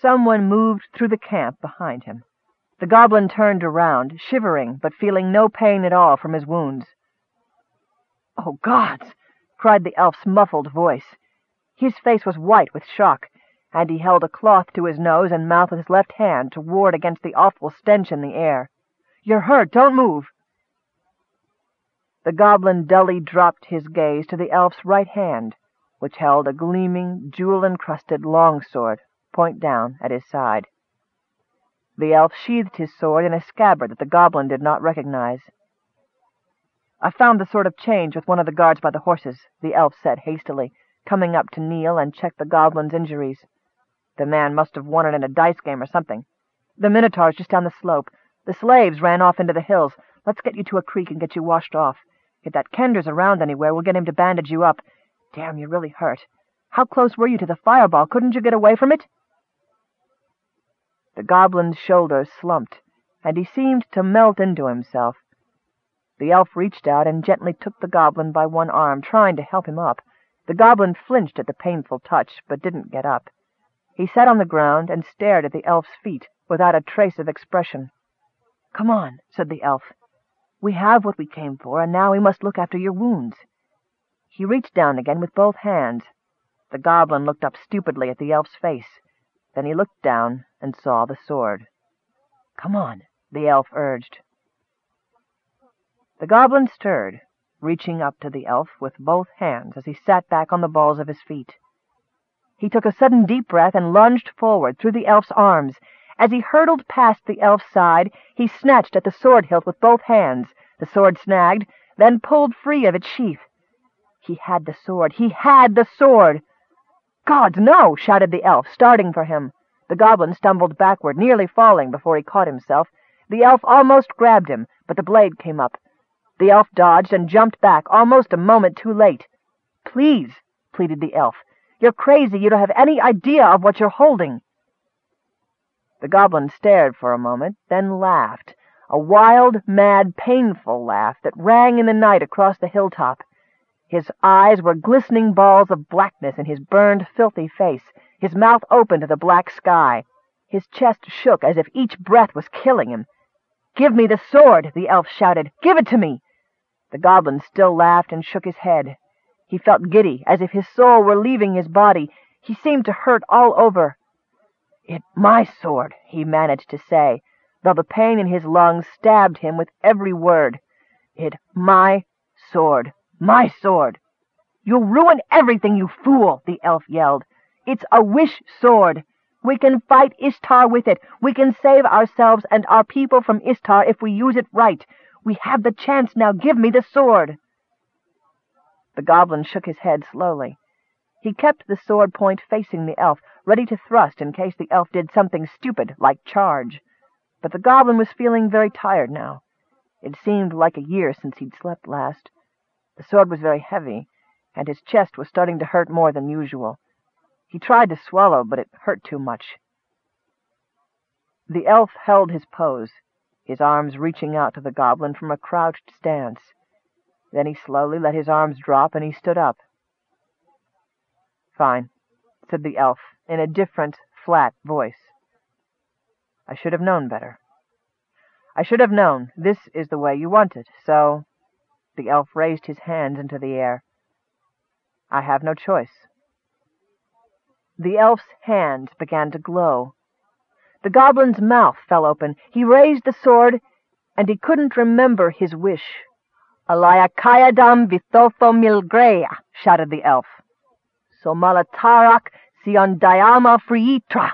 Someone moved through the camp behind him. The goblin turned around, shivering, but feeling no pain at all from his wounds. "Oh, gods!" cried the elf's muffled voice. His face was white with shock, and he held a cloth to his nose and mouth with his left hand to ward against the awful stench in the air. "You're hurt! Don't move!" The goblin dully dropped his gaze to the elf's right hand, which held a gleaming, jewel-encrusted longsword, point down, at his side. The elf sheathed his sword in a scabbard that the goblin did not recognize. "I found the sword of change with one of the guards by the horses," the elf said hastily, coming up to kneel and check the goblin's injuries. "The man must have won it in a dice game or something. The Minotaur's just down the slope. The slaves ran off into the hills. Let's get you to a creek and get you washed off. If that Kender's around anywhere, we'll get him to bandage you up. Damn, you're really hurt. How close were you to the fireball? Couldn't you get away from it?" The goblin's shoulders slumped, and he seemed to melt into himself. The elf reached out and gently took the goblin by one arm, trying to help him up. The goblin flinched at the painful touch, but didn't get up. He sat on the ground and stared at the elf's feet, without a trace of expression. "Come on," said the elf. "We have what we came for, and now we must look after your wounds." He reached down again with both hands. The goblin looked up stupidly at the elf's face. Then he looked down and saw the sword. "Come on," the elf urged. The goblin stirred, reaching up to the elf with both hands as he sat back on the balls of his feet. He took a sudden deep breath and lunged forward through the elf's arms. As he hurtled past the elf's side, he snatched at the sword hilt with both hands. The sword snagged, then pulled free of its sheath. He had the sword! He had the sword! "Gods, no!" shouted the elf, starting for him. The goblin stumbled backward, nearly falling before he caught himself. The elf almost grabbed him, but the blade came up. The elf dodged and jumped back, almost a moment too late. "Please," pleaded the elf. "You're crazy. You don't have any idea of what you're holding." The goblin stared for a moment, then laughed, a wild, mad, painful laugh that rang in the night across the hilltop. His eyes were glistening balls of blackness in his burned, filthy face, his mouth open to the black sky. His chest shook as if each breath was killing him. "Give me the sword!" the elf shouted. "Give it to me!" The goblin still laughed and shook his head. He felt giddy, as if his soul were leaving his body. He seemed to hurt all over. "It my sword," he managed to say, though the pain in his lungs stabbed him with every word. "It my sword. My sword!" "You'll ruin everything, you fool!" the elf yelled. "It's a wish sword. We can fight Istar with it. We can save ourselves and our people from Istar if we use it right. We have the chance now. Give me the sword." The goblin shook his head slowly. He kept the sword point facing the elf, ready to thrust in case the elf did something stupid, like charge. But the goblin was feeling very tired now. It seemed like a year since he'd slept last. The sword was very heavy, and his chest was starting to hurt more than usual. He tried to swallow, but it hurt too much. The elf held his pose, his arms reaching out to the goblin from a crouched stance. Then he slowly let his arms drop, and he stood up. "Fine," said the elf, in a different, flat voice. "I should have known better. I should have known this is the way you want it, so the elf raised his hands into the air. "I have no choice." The elf's hands began to glow. The goblin's mouth fell open. He raised the sword, and he couldn't remember his wish. "Alayakayadam vithotho milgreya," shouted the elf. "Somalatarak siondayama friitra."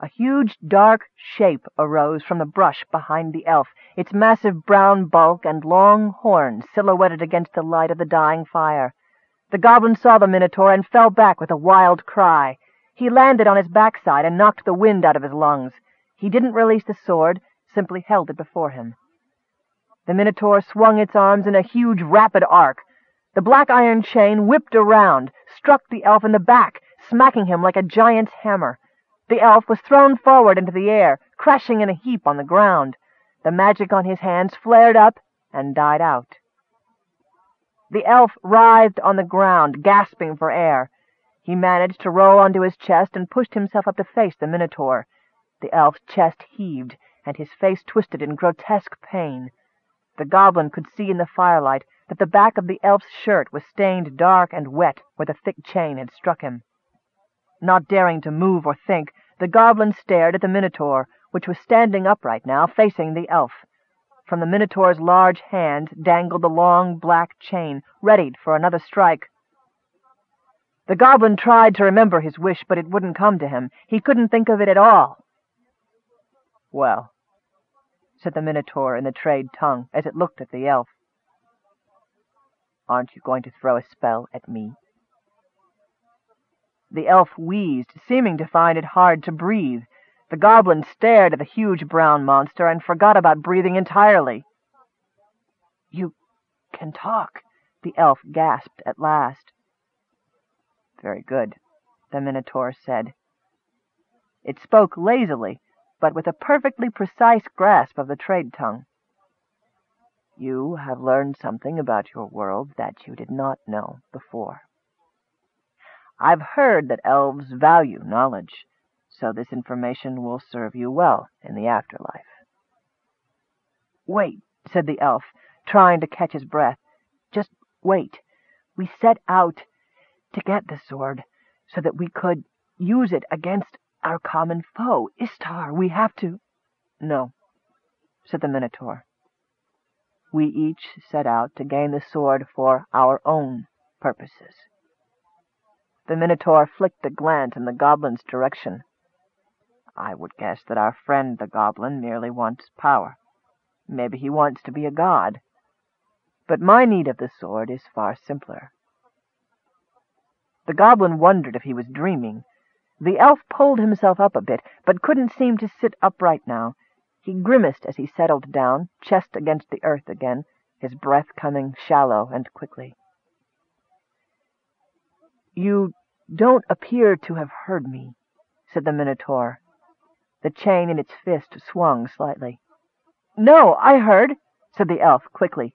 A huge, dark shape arose from the brush behind the elf, its massive brown bulk and long horns silhouetted against the light of the dying fire. The goblin saw the Minotaur and fell back with a wild cry. He landed on his backside and knocked the wind out of his lungs. He didn't release the sword, simply held it before him. The Minotaur swung its arms in a huge, rapid arc. The black iron chain whipped around, struck the elf in the back, smacking him like a giant's hammer. The elf was thrown forward into the air, crashing in a heap on the ground. The magic on his hands flared up and died out. The elf writhed on the ground, gasping for air. He managed to roll onto his chest and pushed himself up to face the Minotaur. The elf's chest heaved, and his face twisted in grotesque pain. The goblin could see in the firelight that the back of the elf's shirt was stained dark and wet where the thick chain had struck him. Not daring to move or think, the goblin stared at the Minotaur, which was standing upright now, facing the elf. From the Minotaur's large hand dangled the long black chain, readied for another strike. The goblin tried to remember his wish, but it wouldn't come to him. He couldn't think of it at all. Well, said the Minotaur in the trade tongue, as it looked at the elf. Aren't you going to throw a spell at me? The elf wheezed, seeming to find it hard to breathe. The goblin stared at the huge brown monster and forgot about breathing entirely. You can talk, the elf gasped at last. Very good, the Minotaur said. It spoke lazily, but with a perfectly precise grasp of the trade tongue. You have learned something about your world that you did not know before. I've heard that elves value knowledge so this information will serve you well in the afterlife. Wait, said the elf, trying to catch his breath. Just wait. We set out to get the sword so that we could use it against our common foe, Istar. We have to... No, said the Minotaur. We each set out to gain the sword for our own purposes. The Minotaur flicked a glance in the goblin's direction. I would guess that our friend the goblin merely wants power. Maybe he wants to be a god. But my need of the sword is far simpler. The goblin wondered if he was dreaming. The elf pulled himself up a bit, but couldn't seem to sit upright now. He grimaced as he settled down, chest against the earth again, his breath coming shallow and quickly. You don't appear to have heard me, said the Minotaur, the chain in its fist swung slightly. "No, I heard," said the elf quickly.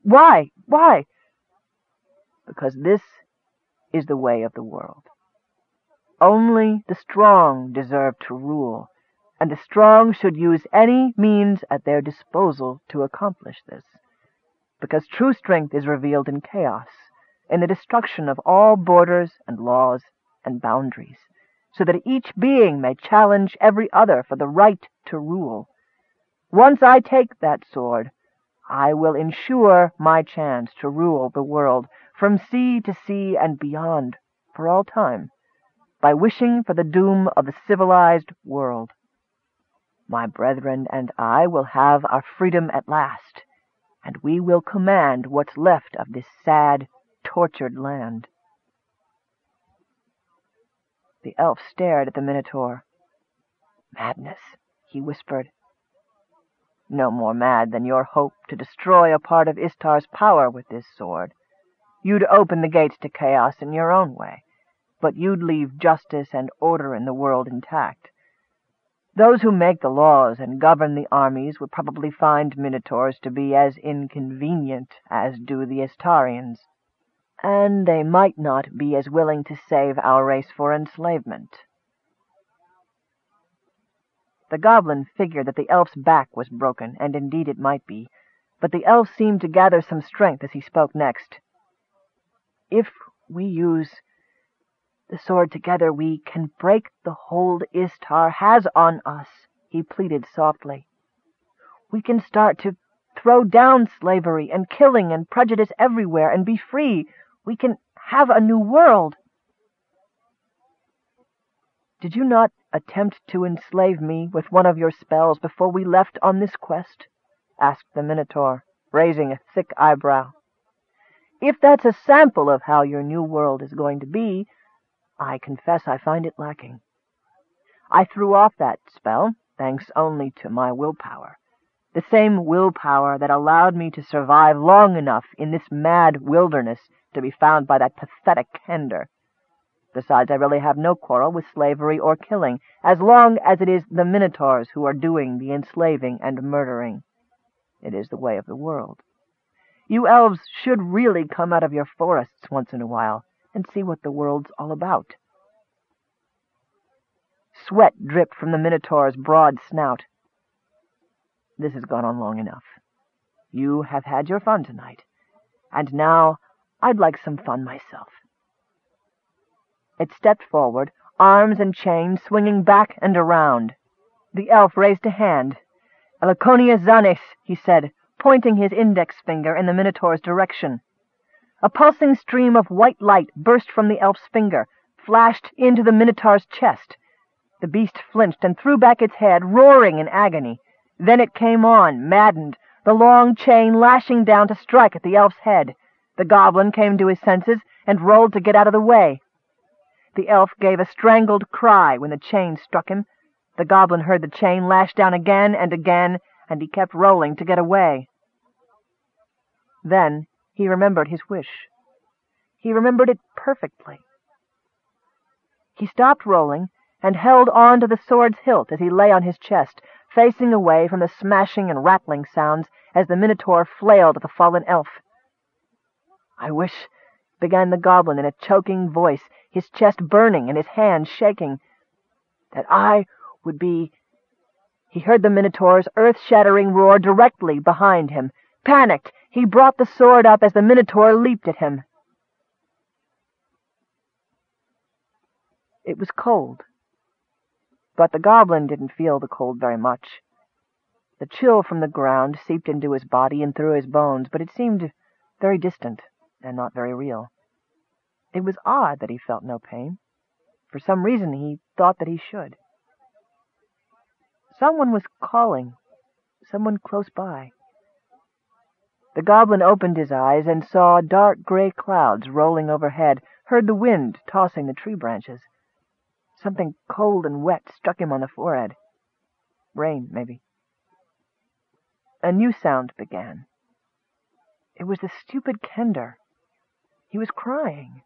"Why? Why?" "Because this is the way of the world. Only the strong deserve to rule, and the strong should use any means at their disposal to accomplish this, because true strength is revealed in chaos, in the destruction of all borders and laws and boundaries so that each being may challenge every other for the right to rule. Once I take that sword, I will ensure my chance to rule the world from sea to sea and beyond for all time, by wishing for the doom of the civilized world. My brethren and I will have our freedom at last, and we will command what's left of this sad, tortured land. The elf stared at the Minotaur. "Madness," he whispered. "No more mad than your hope to destroy a part of Istar's power with this sword. You'd open the gates to chaos in your own way, but you'd leave justice and order in the world intact. Those who make the laws and govern the armies would probably find Minotaurs to be as inconvenient as do the Istarians and they might not be as willing to save our race for enslavement. The goblin figured that the elf's back was broken, and indeed it might be, but the elf seemed to gather some strength as he spoke next. If we use the sword together, we can break the hold Istar has on us, he pleaded softly. We can start to throw down slavery and killing and prejudice everywhere and be free we can have a new world. Did you not attempt to enslave me with one of your spells before we left on this quest? asked the Minotaur, raising a thick eyebrow. If that's a sample of how your new world is going to be, I confess I find it lacking. I threw off that spell, thanks only to my willpower the same willpower that allowed me to survive long enough in this mad wilderness to be found by that pathetic Kender. Besides, I really have no quarrel with slavery or killing, as long as it is the Minotaurs who are doing the enslaving and murdering. It is the way of the world. You elves should really come out of your forests once in a while and see what the world's all about. Sweat dripped from the Minotaur's broad snout. This has gone on long enough. You have had your fun tonight, and now I'd like some fun myself. It stepped forward, arms and chain swinging back and around. The elf raised a hand. Laconia Zanes, he said, pointing his index finger in the Minotaur's direction. A pulsing stream of white light burst from the elf's finger, flashed into the Minotaur's chest. The beast flinched and threw back its head, roaring in agony. Then it came on, maddened, the long chain lashing down to strike at the elf's head. The goblin came to his senses and rolled to get out of the way. The elf gave a strangled cry when the chain struck him. The goblin heard the chain lash down again and again, and he kept rolling to get away. Then he remembered his wish. He remembered it perfectly. He stopped rolling and held on to the sword's hilt as he lay on his chest, facing away from the smashing and rattling sounds as the Minotaur flailed at the fallen elf. I wish, began the goblin in a choking voice, his chest burning and his hands shaking, that I would be... He heard the Minotaur's earth-shattering roar directly behind him. Panicked, he brought the sword up as the Minotaur leaped at him. It was cold, but the goblin didn't feel the cold very much. The chill from the ground seeped into his body and through his bones, but it seemed very distant and not very real. It was odd that he felt no pain. For some reason he thought that he should. Someone was calling, someone close by. The goblin opened his eyes and saw dark gray clouds rolling overhead, heard the wind tossing the tree branches. Something cold and wet struck him on the forehead. Rain, maybe. A new sound began. It was the stupid Kender. He was crying.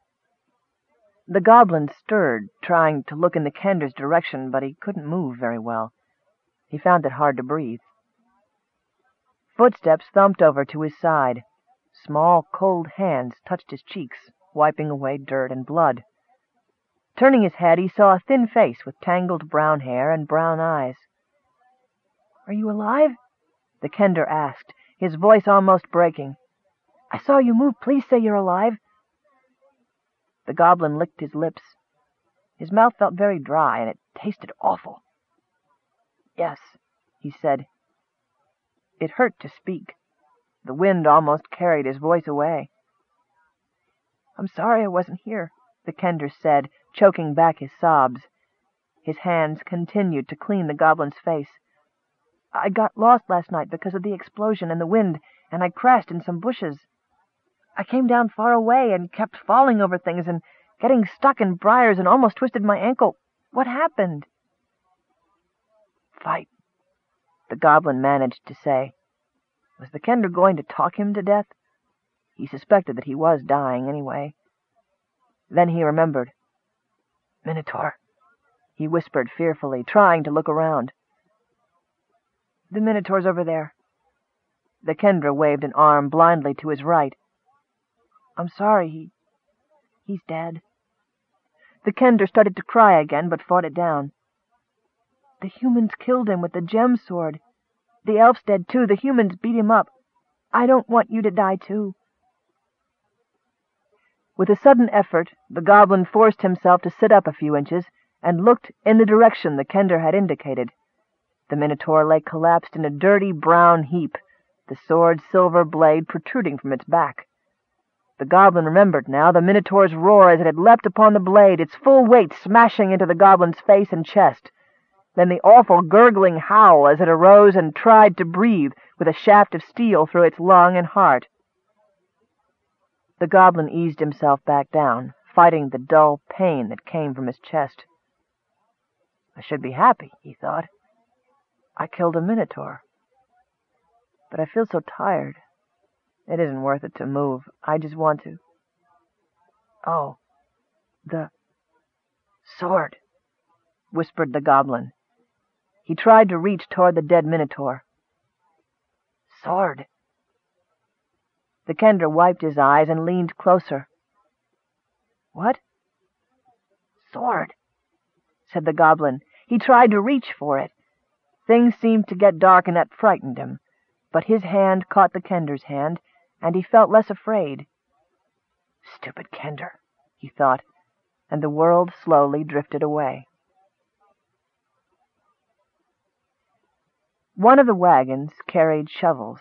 The goblin stirred, trying to look in the Kender's direction, but he couldn't move very well. He found it hard to breathe. Footsteps thumped over to his side. Small, cold hands touched his cheeks, wiping away dirt and blood. Turning his head, he saw a thin face with tangled brown hair and brown eyes. "Are you alive?" the Kender asked, his voice almost breaking. "I saw you move. Please say you're alive. The goblin licked his lips. His mouth felt very dry, and it tasted awful. Yes, he said. It hurt to speak. The wind almost carried his voice away. I'm sorry I wasn't here, the Kender said, choking back his sobs. His hands continued to clean the goblin's face. I got lost last night because of the explosion and the wind, and I crashed in some bushes. I came down far away and kept falling over things and getting stuck in briars and almost twisted my ankle. What happened? Fight, the goblin managed to say. Was the Kender going to talk him to death? He suspected that he was dying anyway. Then he remembered. Minotaur, he whispered fearfully, trying to look around. The Minotaur's over there. The Kender waved an arm blindly to his right. I'm sorry, he... he's dead. The Kender started to cry again, but fought it down. The humans killed him with the gem sword. The elf's dead, too. The humans beat him up. I don't want you to die, too. With a sudden effort, the goblin forced himself to sit up a few inches and looked in the direction the Kender had indicated. The Minotaur lay collapsed in a dirty brown heap, the sword's silver blade protruding from its back. The goblin remembered now the Minotaur's roar as it had leapt upon the blade, its full weight smashing into the goblin's face and chest. Then the awful gurgling howl as it arose and tried to breathe with a shaft of steel through its lung and heart. The goblin eased himself back down, fighting the dull pain that came from his chest. I should be happy, he thought. I killed a Minotaur. But I feel so tired. It isn't worth it to move. I just want to... Oh, the sword, whispered the goblin. He tried to reach toward the dead Minotaur. Sword. The Kender wiped his eyes and leaned closer. What? Sword, said the goblin. He tried to reach for it. Things seemed to get dark, and that frightened him. But his hand caught the Kender's hand, and he felt less afraid. Stupid Kender, he thought, and the world slowly drifted away. One of the wagons carried shovels.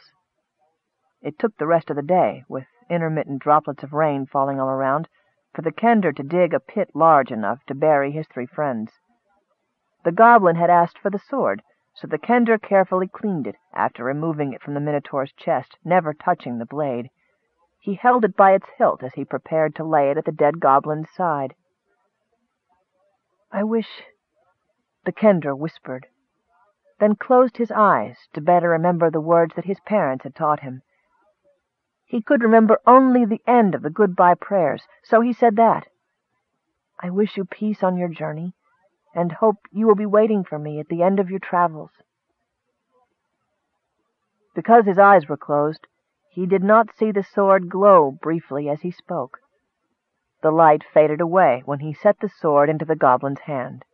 It took the rest of the day, with intermittent droplets of rain falling all around, for the Kender to dig a pit large enough to bury his three friends. The goblin had asked for the sword, so the Kender carefully cleaned it after removing it from the Minotaur's chest, never touching the blade. He held it by its hilt as he prepared to lay it at the dead goblin's side. I wish... the Kender whispered then closed his eyes to better remember the words that his parents had taught him. He could remember only the end of the goodbye prayers, so he said that. I wish you peace on your journey, and hope you will be waiting for me at the end of your travels. Because his eyes were closed, he did not see the sword glow briefly as he spoke. The light faded away when he set the sword into the goblin's hand.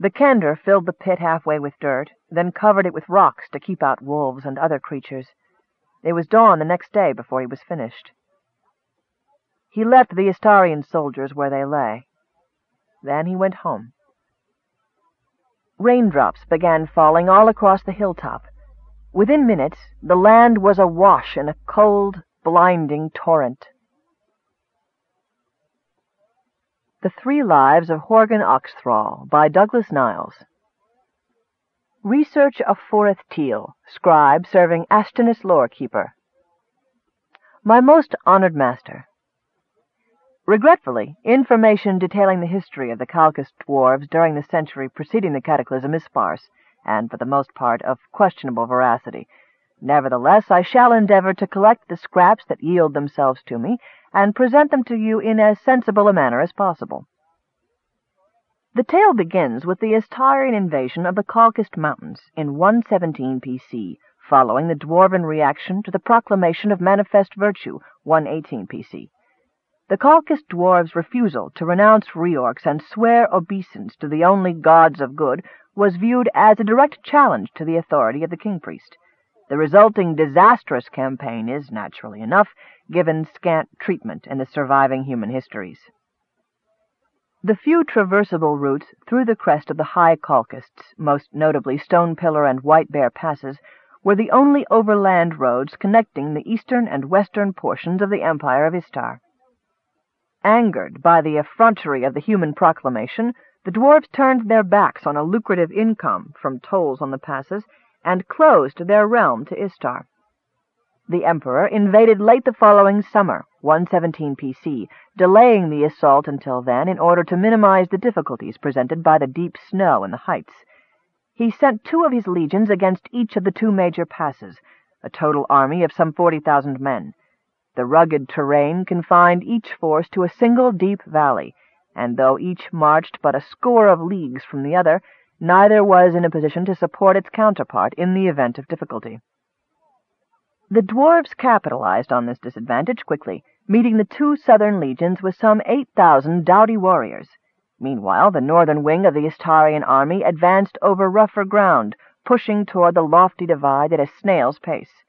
The Kender filled the pit halfway with dirt, then covered it with rocks to keep out wolves and other creatures. It was dawn the next day before he was finished. He left the Istarian soldiers where they lay. Then he went home. Raindrops began falling all across the hilltop. Within minutes, the land was awash in a cold, blinding torrent. The Three Lives of Horgan Oxthrall by Douglas Niles Research of Foreth Teal, scribe serving Astinus Lorekeeper. My most honored master, Regretfully, information detailing the history of the Kalkist dwarves during the century preceding the cataclysm is sparse, and for the most part of questionable veracity. Nevertheless, I shall endeavor to collect the scraps that yield themselves to me, and present them to you in as sensible a manner as possible. The tale begins with the Istarian invasion of the Kalkist Mountains in 117 PC, following the Dwarven reaction to the proclamation of manifest virtue, 118 PC. The Kalkist dwarves' refusal to renounce Reorx and swear obeisance to the only gods of good was viewed as a direct challenge to the authority of the king priest. The resulting disastrous campaign is, naturally enough, given scant treatment in the surviving human histories. The few traversable routes through the crest of the high Kalkists, most notably Stone Pillar and White Bear passes, were the only overland roads connecting the eastern and western portions of the Empire of Istar. Angered by the effrontery of the human proclamation, the dwarves turned their backs on a lucrative income from tolls on the passes and closed their realm to Istar. The emperor invaded late the following summer, 117 PC, delaying the assault until then in order to minimize the difficulties presented by the deep snow in the heights. He sent two of his legions against each of the two major passes, a total army of some 40,000 men. The rugged terrain confined each force to a single deep valley, and though each marched but a score of leagues from the other, neither was in a position to support its counterpart in the event of difficulty. The dwarves capitalized on this disadvantage quickly, meeting the two southern legions with some eight thousand doughty warriors. Meanwhile, the northern wing of the Istarian army advanced over rougher ground, pushing toward the lofty divide at a snail's pace.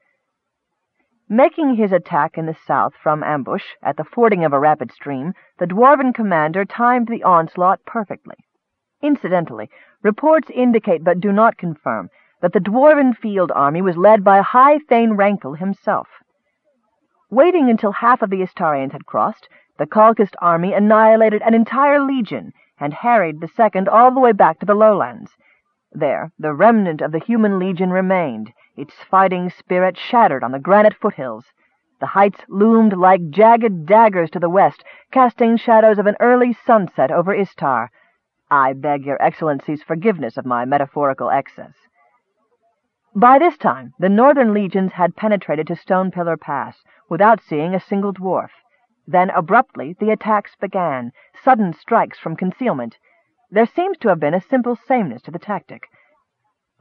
Making his attack in the south from ambush, at the fording of a rapid stream, the dwarven commander timed the onslaught perfectly. Incidentally, reports indicate but do not confirm that the dwarven field army was led by High Thane Rankle himself. Waiting until half of the Istarians had crossed, the Kalkist army annihilated an entire legion and harried the second all the way back to the lowlands. There, the remnant of the human legion remained, its fighting spirit shattered on the granite foothills. The heights loomed like jagged daggers to the west, casting shadows of an early sunset over Istar. I beg your Excellency's forgiveness of my metaphorical excess. By this time, the northern legions had penetrated to Stone Pillar Pass without seeing a single dwarf. Then, abruptly, the attacks began, sudden strikes from concealment. There seems to have been a simple sameness to the tactic.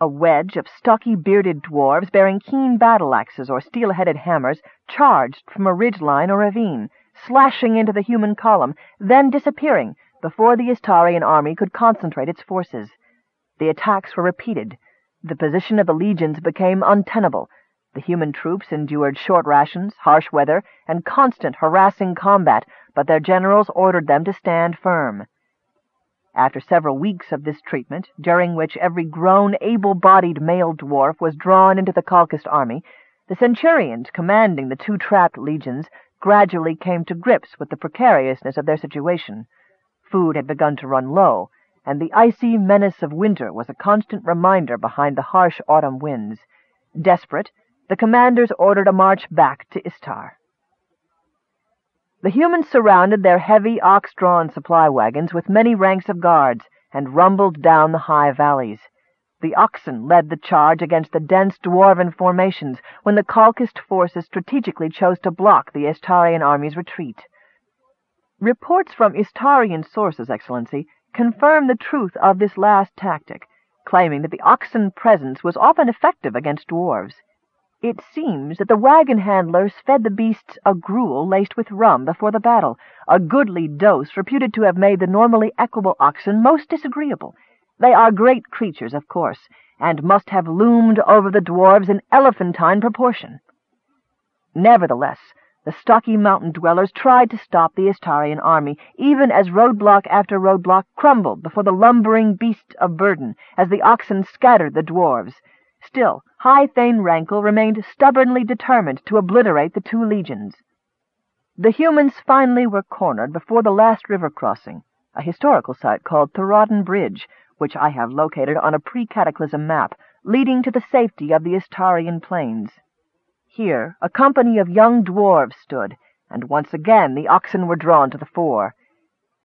A wedge of stocky, bearded dwarves bearing keen battle-axes or steel-headed hammers charged from a ridge line or ravine, slashing into the human column, then disappearing before the Istarian army could concentrate its forces. The attacks were repeated. The position of the legions became untenable. The human troops endured short rations, harsh weather, and constant harassing combat, but their generals ordered them to stand firm. After several weeks of this treatment, during which every grown, able-bodied male dwarf was drawn into the Kalkist army, the centurions commanding the two trapped legions gradually came to grips with the precariousness of their situation. Food had begun to run low, and the icy menace of winter was a constant reminder behind the harsh autumn winds. Desperate, the commanders ordered a march back to Istar. The humans surrounded their heavy, ox-drawn supply wagons with many ranks of guards and rumbled down the high valleys. The oxen led the charge against the dense dwarven formations when the Kalkist forces strategically chose to block the Istarian army's retreat. Reports from Istarian sources, Excellency, confirm the truth of this last tactic, claiming that the oxen presence was often effective against dwarves. It seems that the wagon handlers fed the beasts a gruel laced with rum before the battle, a goodly dose reputed to have made the normally equable oxen most disagreeable. They are great creatures, of course, and must have loomed over the dwarves in elephantine proportion. Nevertheless, the stocky mountain dwellers tried to stop the Istarian army, even as roadblock after roadblock crumbled before the lumbering beast of burden as the oxen scattered the dwarves. Still, High Thane Rankle remained stubbornly determined to obliterate the two legions. The humans finally were cornered before the last river crossing, a historical site called Thorodden Bridge, which I have located on a pre-cataclysm map, leading to the safety of the Istarian plains. Here a company of young dwarves stood, and once again the oxen were drawn to the fore.